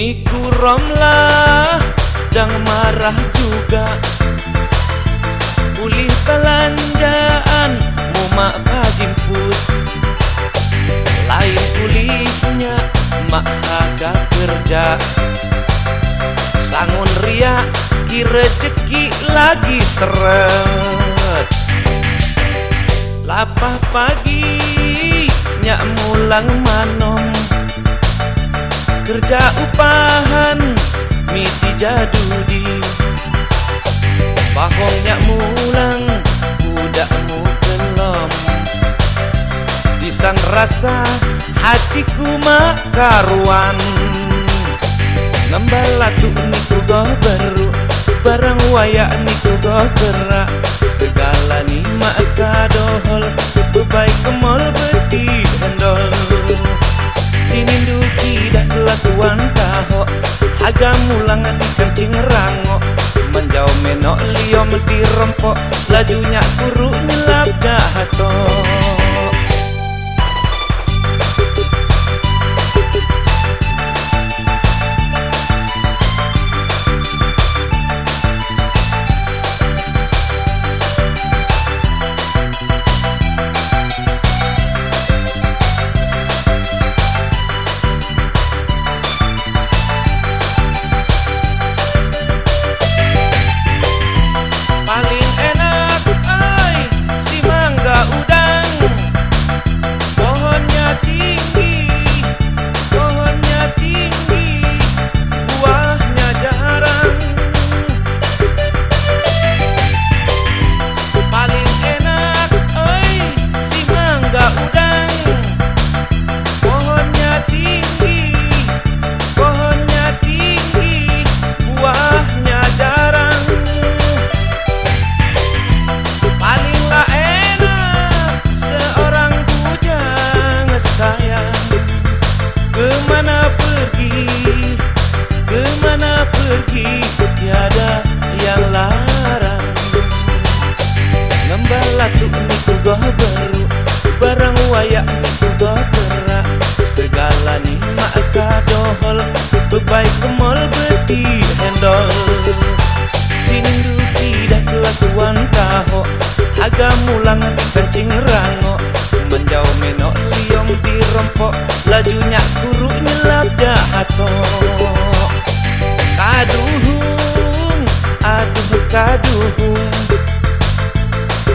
Niku romlah dan marah juga. Pulih belanjaan mau mak jemput Lain pulihnya mak haga kerja. Sangun ria rezeki lagi seret. Lapah pagi nyak mulang manom Kerja upahan miti jadudi Bahong nyak mulang budakmu kelom Disang rasa hatiku makaruan. Ngembalatu niku goh baru barang wayak niku go gerak. Segala ni kadohol bebaik kemol agak mulangan kencing rango. Menjauh menok liom di rempok lajunya kuru nilap jahatoh beti hendol Sindu tidak kelakuan taho Agak mulang kencing rango Menjauh menok liom dirompok Lajunya kuruk nyelap jahato Kaduhung, aduh kaduhung.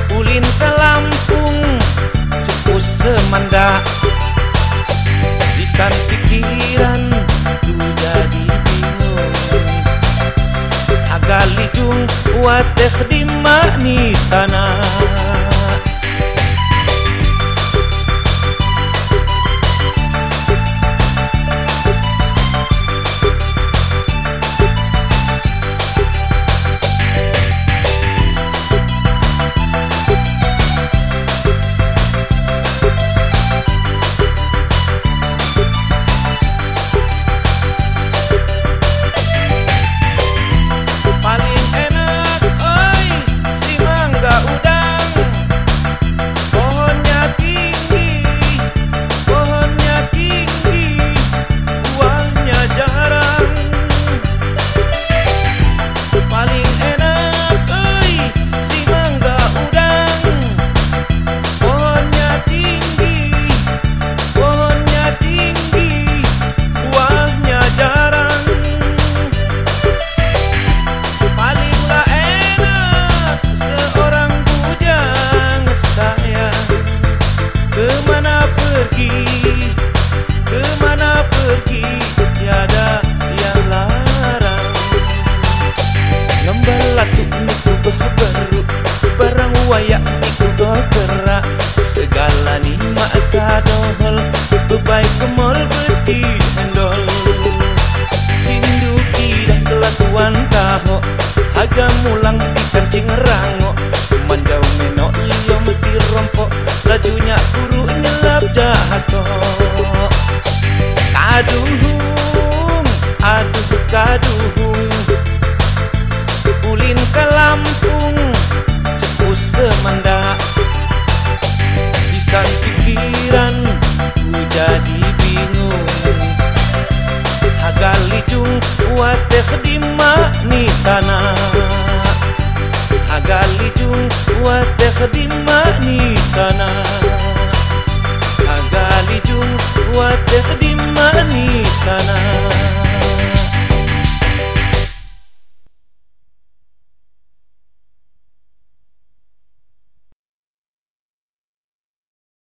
Ulin ke Lampung Cepu semanda Disan pikiran Agak lijung Wateh di segala ni mak kadohol bebaik kemol beti hendol sindu tidak kelakuan taho agak mulang di kancing dan pikiran ku jadi bingung. Hagal licung wateh di makni sana. Hagal licung wateh di makni sana.